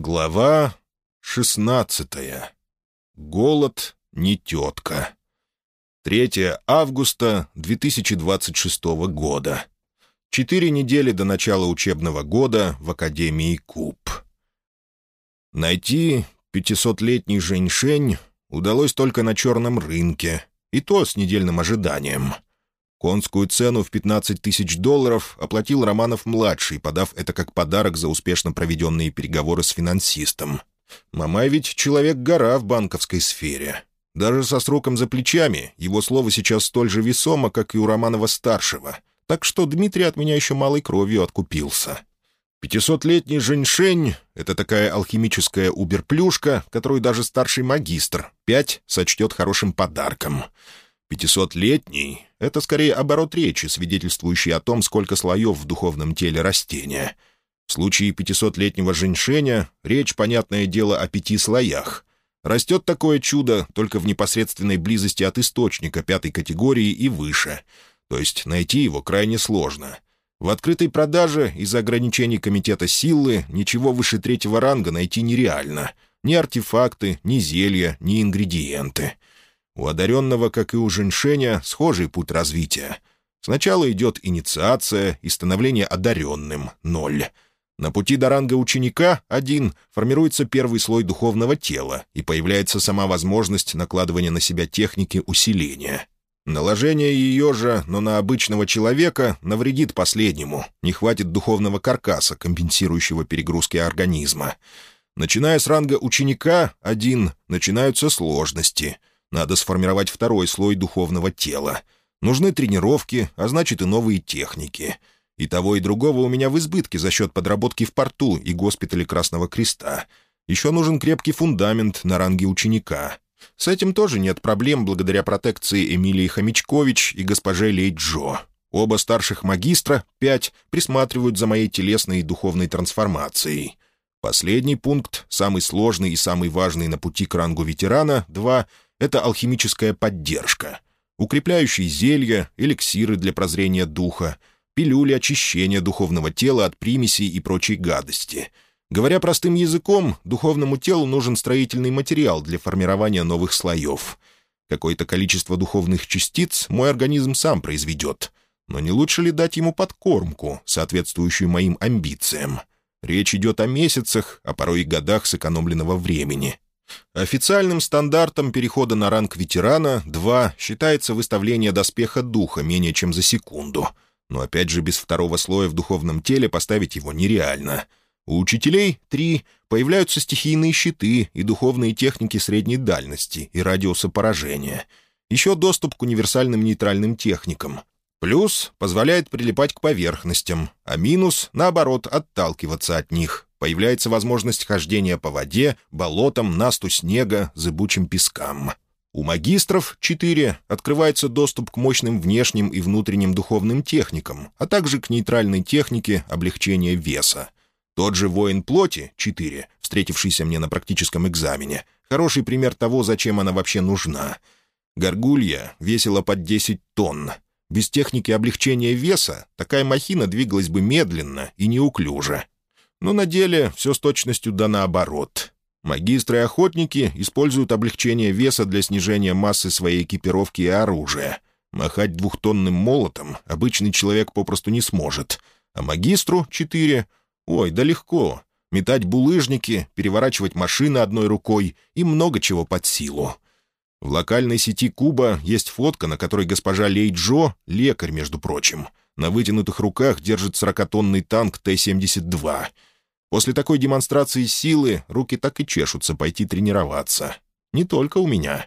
Глава шестнадцатая. Голод не тетка. 3 августа 2026 года. Четыре недели до начала учебного года в Академии Куб. Найти пятисотлетний Женьшень удалось только на черном рынке, и то с недельным ожиданием — Конскую цену в 15 тысяч долларов оплатил Романов-младший, подав это как подарок за успешно проведенные переговоры с финансистом. Мамай ведь человек-гора в банковской сфере. Даже со сроком за плечами его слово сейчас столь же весомо, как и у Романова-старшего. Так что Дмитрий от меня еще малой кровью откупился. Пятисотлетний Женьшень — это такая алхимическая уберплюшка, которую даже старший магистр, пять, сочтет хорошим подарком — Пятисотлетний — это скорее оборот речи, свидетельствующий о том, сколько слоев в духовном теле растения. В случае пятисотлетнего женьшеня речь, понятное дело, о пяти слоях. Растет такое чудо только в непосредственной близости от источника пятой категории и выше. То есть найти его крайне сложно. В открытой продаже из-за ограничений Комитета силы ничего выше третьего ранга найти нереально. Ни артефакты, ни зелья, ни ингредиенты — у одаренного, как и у женьшеня, схожий путь развития. Сначала идет инициация и становление одаренным — ноль. На пути до ранга ученика — один, формируется первый слой духовного тела, и появляется сама возможность накладывания на себя техники усиления. Наложение ее же, но на обычного человека, навредит последнему, не хватит духовного каркаса, компенсирующего перегрузки организма. Начиная с ранга ученика — один, начинаются сложности — надо сформировать второй слой духовного тела. Нужны тренировки, а значит и новые техники. И того, и другого у меня в избытке за счет подработки в порту и госпитале Красного Креста. Еще нужен крепкий фундамент на ранге ученика. С этим тоже нет проблем благодаря протекции Эмилии Хомячкович и госпоже Лей Джо. Оба старших магистра, пять, присматривают за моей телесной и духовной трансформацией. Последний пункт, самый сложный и самый важный на пути к рангу ветерана, два — это алхимическая поддержка. Укрепляющие зелья, эликсиры для прозрения духа, пилюли очищения духовного тела от примесей и прочей гадости. Говоря простым языком, духовному телу нужен строительный материал для формирования новых слоев. Какое-то количество духовных частиц мой организм сам произведет. Но не лучше ли дать ему подкормку, соответствующую моим амбициям? Речь идет о месяцах, а порой и годах сэкономленного времени. Официальным стандартом перехода на ранг ветерана 2 считается выставление доспеха духа менее чем за секунду. Но опять же, без второго слоя в духовном теле поставить его нереально. У учителей 3 появляются стихийные щиты и духовные техники средней дальности и радиуса поражения. Еще доступ к универсальным нейтральным техникам. Плюс позволяет прилипать к поверхностям, а минус, наоборот, отталкиваться от них, появляется возможность хождения по воде, болотам, насту снега, зыбучим пескам. У магистров, четыре, открывается доступ к мощным внешним и внутренним духовным техникам, а также к нейтральной технике облегчения веса. Тот же воин плоти, четыре, встретившийся мне на практическом экзамене, хороший пример того, зачем она вообще нужна. Горгулья весила под 10 тонн. Без техники облегчения веса такая махина двигалась бы медленно и неуклюже, но на деле все с точностью да наоборот. Магистры и охотники используют облегчение веса для снижения массы своей экипировки и оружия. Махать двухтонным молотом обычный человек попросту не сможет. А магистру — четыре. Ой, да легко. Метать булыжники, переворачивать машины одной рукой и много чего под силу. В локальной сети Куба есть фотка, на которой госпожа Лей Джо, лекарь, между прочим, на вытянутых руках держит сорокатонный танк Т-72 — После такой демонстрации силы руки так и чешутся пойти тренироваться. Не только у меня.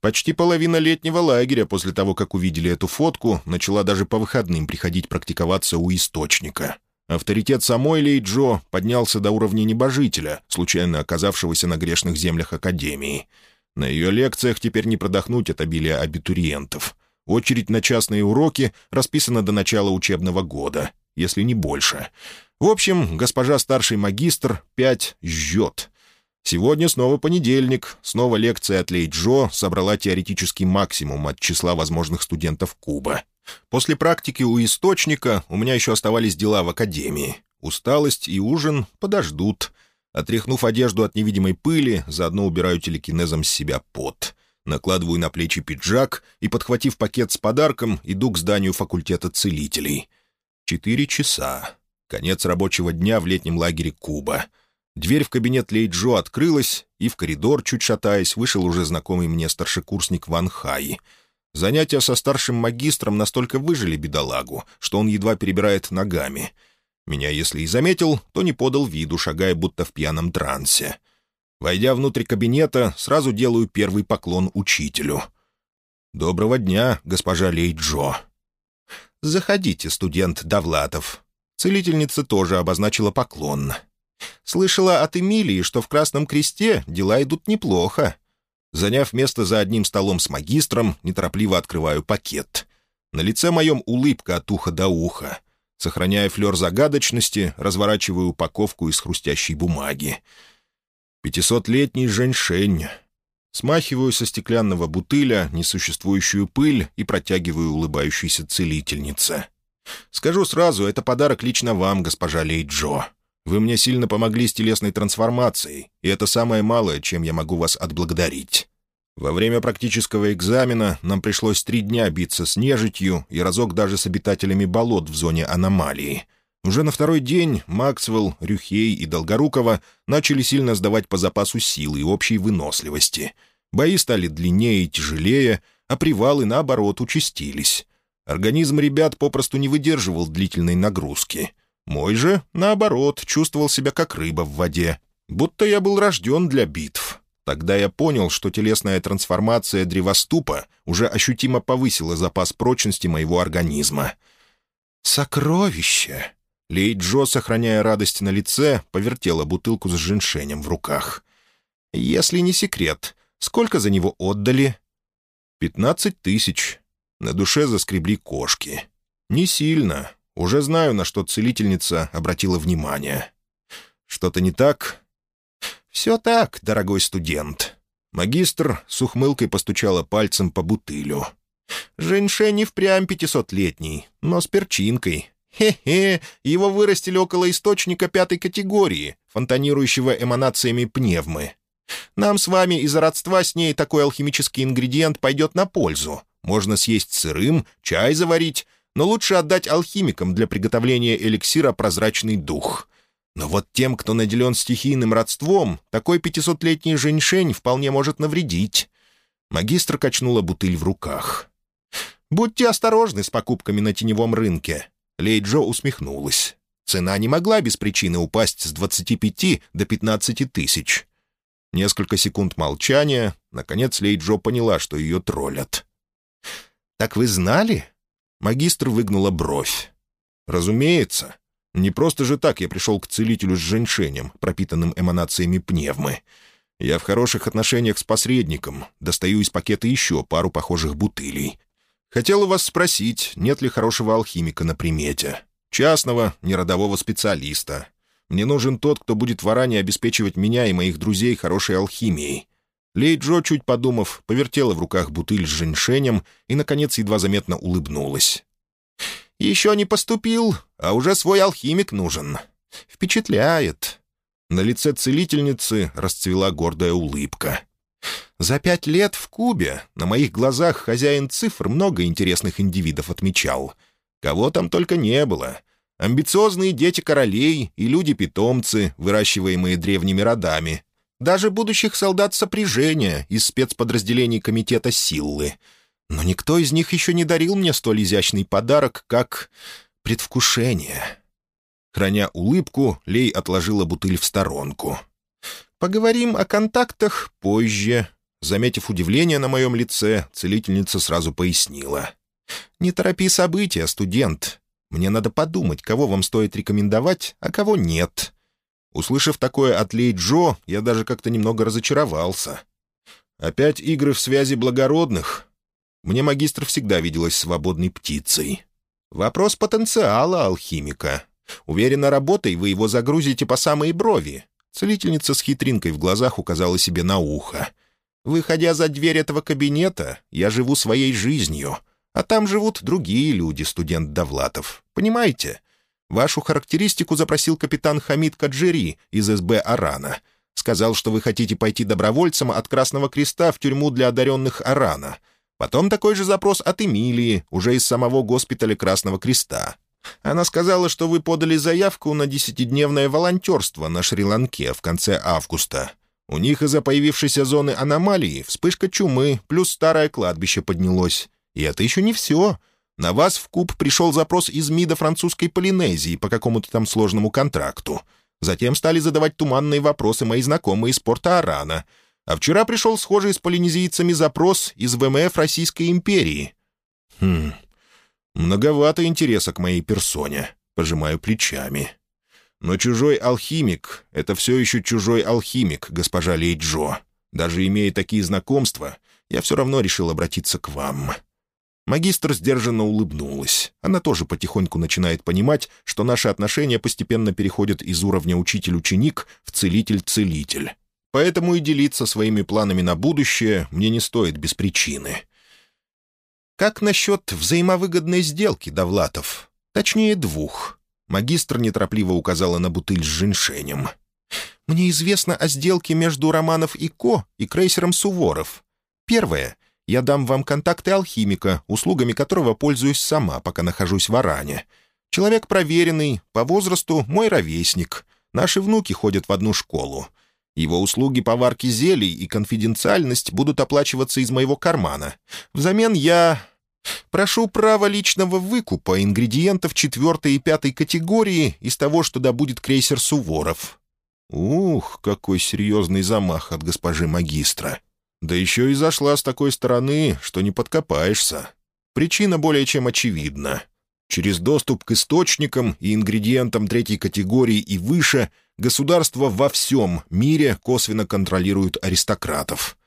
Почти половина летнего лагеря после того, как увидели эту фотку, начала даже по выходным приходить практиковаться у источника. Авторитет самой Лей Джо поднялся до уровня небожителя, случайно оказавшегося на грешных землях Академии. На ее лекциях теперь не продохнуть от обилия абитуриентов. Очередь на частные уроки расписана до начала учебного года, если не больше — в общем, госпожа старший магистр пять жжет. Сегодня снова понедельник, снова лекция от Лей Джо собрала теоретический максимум от числа возможных студентов Куба. После практики у источника у меня еще оставались дела в академии. Усталость и ужин подождут. Отряхнув одежду от невидимой пыли, заодно убираю телекинезом с себя пот. Накладываю на плечи пиджак и, подхватив пакет с подарком, иду к зданию факультета целителей. Четыре часа. Конец рабочего дня в летнем лагере Куба. Дверь в кабинет Лейджо открылась, и в коридор, чуть шатаясь, вышел уже знакомый мне старшекурсник Ван Хай. Занятия со старшим магистром настолько выжили бедолагу, что он едва перебирает ногами. Меня, если и заметил, то не подал виду, шагая будто в пьяном трансе. Войдя внутрь кабинета, сразу делаю первый поклон учителю. «Доброго дня, госпожа Лейджо». «Заходите, студент Давлатов». Целительница тоже обозначила поклон. «Слышала от Эмилии, что в Красном Кресте дела идут неплохо». Заняв место за одним столом с магистром, неторопливо открываю пакет. На лице моем улыбка от уха до уха. Сохраняя флер загадочности, разворачиваю упаковку из хрустящей бумаги. Пятисотлетний женьшень. Смахиваю со стеклянного бутыля несуществующую пыль и протягиваю улыбающейся целительнице. «Скажу сразу, это подарок лично вам, госпожа Лейджо. Вы мне сильно помогли с телесной трансформацией, и это самое малое, чем я могу вас отблагодарить. Во время практического экзамена нам пришлось три дня биться с нежитью и разок даже с обитателями болот в зоне аномалии. Уже на второй день Максвелл, Рюхей и Долгорукова начали сильно сдавать по запасу силы и общей выносливости. Бои стали длиннее и тяжелее, а привалы, наоборот, участились. Организм ребят попросту не выдерживал длительной нагрузки. Мой же, наоборот, чувствовал себя как рыба в воде, будто я был рожден для битв. Тогда я понял, что телесная трансформация древоступа уже ощутимо повысила запас прочности моего организма. «Сокровище!» Лей Джо, сохраняя радость на лице, повертела бутылку с женьшенем в руках. «Если не секрет, сколько за него отдали?» «Пятнадцать тысяч». На душе заскребли кошки. «Не сильно. Уже знаю, на что целительница обратила внимание. Что-то не так?» «Все так, дорогой студент». Магистр с ухмылкой постучала пальцем по бутылю. «Женьшень и впрямь пятисотлетний, но с перчинкой. Хе-хе, его вырастили около источника пятой категории, фонтанирующего эманациями пневмы. Нам с вами из-за родства с ней такой алхимический ингредиент пойдет на пользу. Можно съесть сырым, чай заварить, но лучше отдать алхимикам для приготовления эликсира «Прозрачный дух». Но вот тем, кто наделен стихийным родством, такой пятисотлетний женьшень вполне может навредить. Магистр качнула бутыль в руках. «Будьте осторожны с покупками на теневом рынке». Лейджо усмехнулась. Цена не могла без причины упасть с 25 до 15 тысяч. Несколько секунд молчания. Наконец Лейджо поняла, что ее троллят. «Так вы знали?» Магистр выгнула бровь. «Разумеется. Не просто же так я пришел к целителю с женьшенем, пропитанным эманациями пневмы. Я в хороших отношениях с посредником, достаю из пакета еще пару похожих бутылей. Хотел у вас спросить, нет ли хорошего алхимика на примете. Частного, неродового специалиста. Мне нужен тот, кто будет в обеспечивать меня и моих друзей хорошей алхимией». Лей Джо, чуть подумав, повертела в руках бутыль с женьшенем и, наконец, едва заметно улыбнулась. Еще не поступил, а уже свой алхимик нужен. Впечатляет». На лице целительницы расцвела гордая улыбка. «За пять лет в Кубе на моих глазах хозяин цифр много интересных индивидов отмечал. Кого там только не было. Амбициозные дети королей и люди-питомцы, выращиваемые древними родами. Даже будущих солдат сопряжения из спецподразделений Комитета Силлы — но никто из них еще не дарил мне столь изящный подарок, как предвкушение. Храня улыбку, Лей отложила бутыль в сторонку. «Поговорим о контактах позже». Заметив удивление на моем лице, целительница сразу пояснила. «Не торопи события, студент. Мне надо подумать, кого вам стоит рекомендовать, а кого нет». Услышав такое от Лей Джо, я даже как-то немного разочаровался. «Опять игры в связи благородных? Мне магистр всегда виделась свободной птицей. Вопрос потенциала алхимика. Уверена, работой вы его загрузите по самые брови. Целительница с хитринкой в глазах указала себе на ухо. Выходя за дверь этого кабинета, я живу своей жизнью, а там живут другие люди, студент Довлатов. Понимаете? Вашу характеристику запросил капитан Хамид Каджири из СБ «Арана». Сказал, что вы хотите пойти добровольцем от Красного Креста в тюрьму для одаренных Арана. Потом такой же запрос от Эмилии, уже из самого госпиталя Красного Креста. Она сказала, что вы подали заявку на десятидневное волонтерство на Шри-Ланке в конце августа. У них из-за появившейся зоны аномалии вспышка чумы плюс старое кладбище поднялось. И это еще не все. На вас в куб пришел запрос из МИДа французской Полинезии по какому-то там сложному контракту. Затем стали задавать туманные вопросы мои знакомые из порта Арана. А вчера пришел схожий с полинезийцами запрос из ВМФ Российской империи. Хм, многовато интереса к моей персоне. Пожимаю плечами. Но чужой алхимик — это все еще чужой алхимик, госпожа Лейджо. Даже имея такие знакомства, я все равно решил обратиться к вам. Магистр сдержанно улыбнулась. Она тоже потихоньку начинает понимать, что наши отношения постепенно переходят из уровня учитель-ученик в целитель-целитель. Поэтому и делиться своими планами на будущее мне не стоит без причины. Как насчет взаимовыгодной сделки, Довлатов? Точнее, двух. Магистр неторопливо указала на бутыль с женьшенем. «Мне известно о сделке между Романов и Ко и крейсером Суворов. Первое — я дам вам контакты алхимика, услугами которого пользуюсь сама, пока нахожусь в Аране. Человек проверенный, по возрасту мой ровесник. Наши внуки ходят в одну школу. Его услуги по варке зелий и конфиденциальность будут оплачиваться из моего кармана. Взамен я... Прошу право личного выкупа ингредиентов четвертой и пятой категории из того, что добудет крейсер Суворов». «Ух, какой серьезный замах от госпожи магистра!» Да еще и зашла с такой стороны, что не подкопаешься. Причина более чем очевидна. Через доступ к источникам и ингредиентам третьей категории и выше государство во всем мире косвенно контролирует аристократов.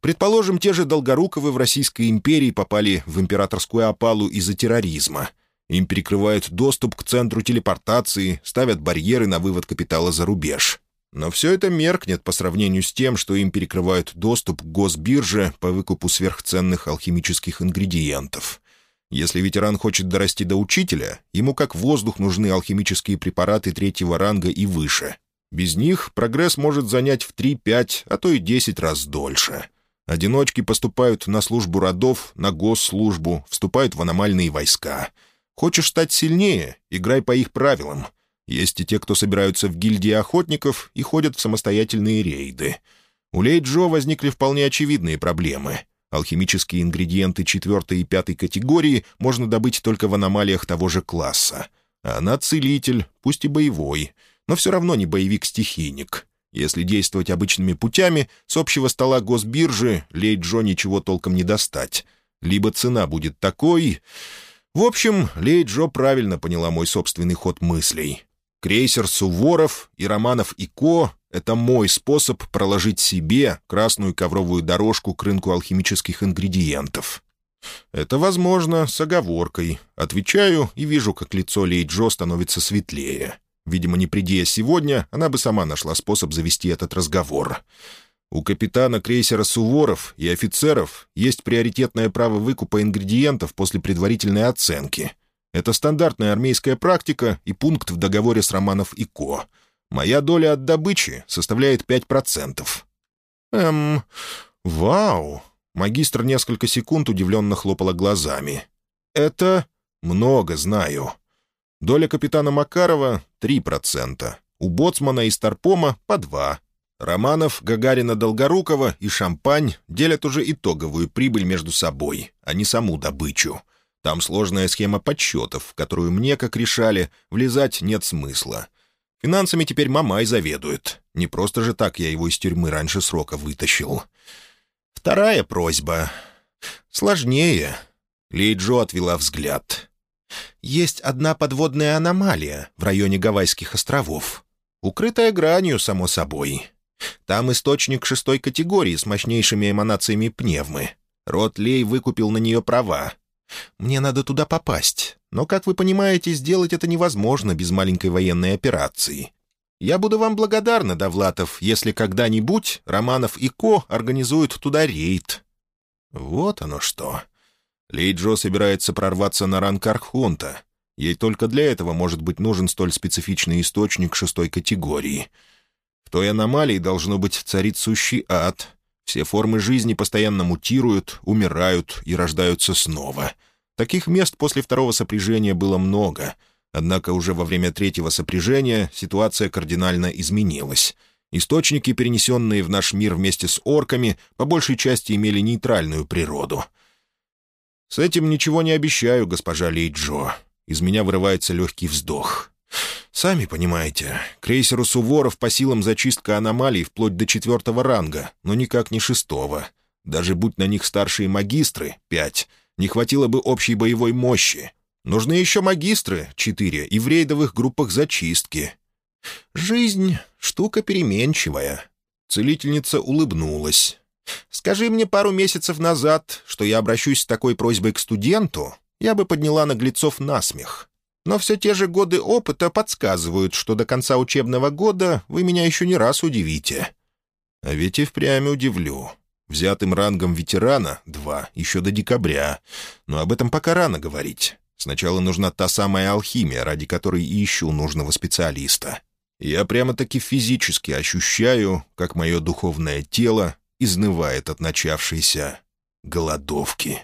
Предположим, те же Долгоруковы в Российской империи попали в императорскую опалу из-за терроризма. Им перекрывают доступ к центру телепортации, ставят барьеры на вывод капитала за рубеж. Но все это меркнет по сравнению с тем, что им перекрывают доступ к госбирже по выкупу сверхценных алхимических ингредиентов. Если ветеран хочет дорасти до учителя, ему как воздух нужны алхимические препараты третьего ранга и выше. Без них прогресс может занять в 3-5, а то и 10 раз дольше. Одиночки поступают на службу родов, на госслужбу, вступают в аномальные войска. Хочешь стать сильнее — играй по их правилам — есть и те, кто собираются в гильдии охотников и ходят в самостоятельные рейды. У Лей Джо возникли вполне очевидные проблемы. Алхимические ингредиенты четвертой и пятой категории можно добыть только в аномалиях того же класса. А она целитель, пусть и боевой, но все равно не боевик-стихийник. Если действовать обычными путями, с общего стола госбиржи Лей Джо ничего толком не достать. Либо цена будет такой... В общем, Лей Джо правильно поняла мой собственный ход мыслей. Крейсер Суворов и Романов и Ко — это мой способ проложить себе красную ковровую дорожку к рынку алхимических ингредиентов. Это возможно с оговоркой. Отвечаю и вижу, как лицо Лей Джо становится светлее. Видимо, не придя сегодня, она бы сама нашла способ завести этот разговор. У капитана крейсера «Суворов» и офицеров есть приоритетное право выкупа ингредиентов после предварительной оценки — это стандартная армейская практика и пункт в договоре с Романов и Ко. Моя доля от добычи составляет 5%. Эм, вау. Магистр несколько секунд удивленно хлопала глазами. Это много знаю. Доля капитана Макарова — 3%. У Боцмана и Старпома — по 2%. Романов, Гагарина, Долгорукова и Шампань делят уже итоговую прибыль между собой, а не саму добычу. Там сложная схема подсчетов, в которую мне, как решали, влезать нет смысла. Финансами теперь Мамай заведует. Не просто же так я его из тюрьмы раньше срока вытащил. Вторая просьба. Сложнее. Лейджо отвела взгляд. Есть одна подводная аномалия в районе Гавайских островов. Укрытая гранью, само собой. Там источник шестой категории с мощнейшими эманациями пневмы. Рот Лей выкупил на нее права, мне надо туда попасть, но, как вы понимаете, сделать это невозможно без маленькой военной операции. Я буду вам благодарна, Довлатов, если когда-нибудь Романов и Ко организуют туда рейд». Вот оно что. Лейджо собирается прорваться на ранг Архонта. Ей только для этого может быть нужен столь специфичный источник шестой категории. В той аномалии должно быть царит сущий ад. Все формы жизни постоянно мутируют, умирают и рождаются снова. Таких мест после второго сопряжения было много. Однако уже во время третьего сопряжения ситуация кардинально изменилась. Источники, перенесенные в наш мир вместе с орками, по большей части имели нейтральную природу. «С этим ничего не обещаю, госпожа Лейджо», из меня вырывается легкий вздох. Сами понимаете, крейсеру «Суворов» по силам зачистка аномалий вплоть до четвертого ранга, но никак не шестого. Даже будь на них старшие магистры, пять, не хватило бы общей боевой мощи. Нужны еще магистры, четыре, и в рейдовых группах зачистки. Жизнь — штука переменчивая. Целительница улыбнулась. «Скажи мне пару месяцев назад, что я обращусь с такой просьбой к студенту, я бы подняла наглецов насмех. Но все те же годы опыта подсказывают, что до конца учебного года вы меня еще не раз удивите. А ведь и впрямь удивлю. Взятым рангом ветерана — два, еще до декабря. Но об этом пока рано говорить. Сначала нужна та самая алхимия, ради которой и ищу нужного специалиста. Я прямо-таки физически ощущаю, как мое духовное тело изнывает от начавшейся голодовки.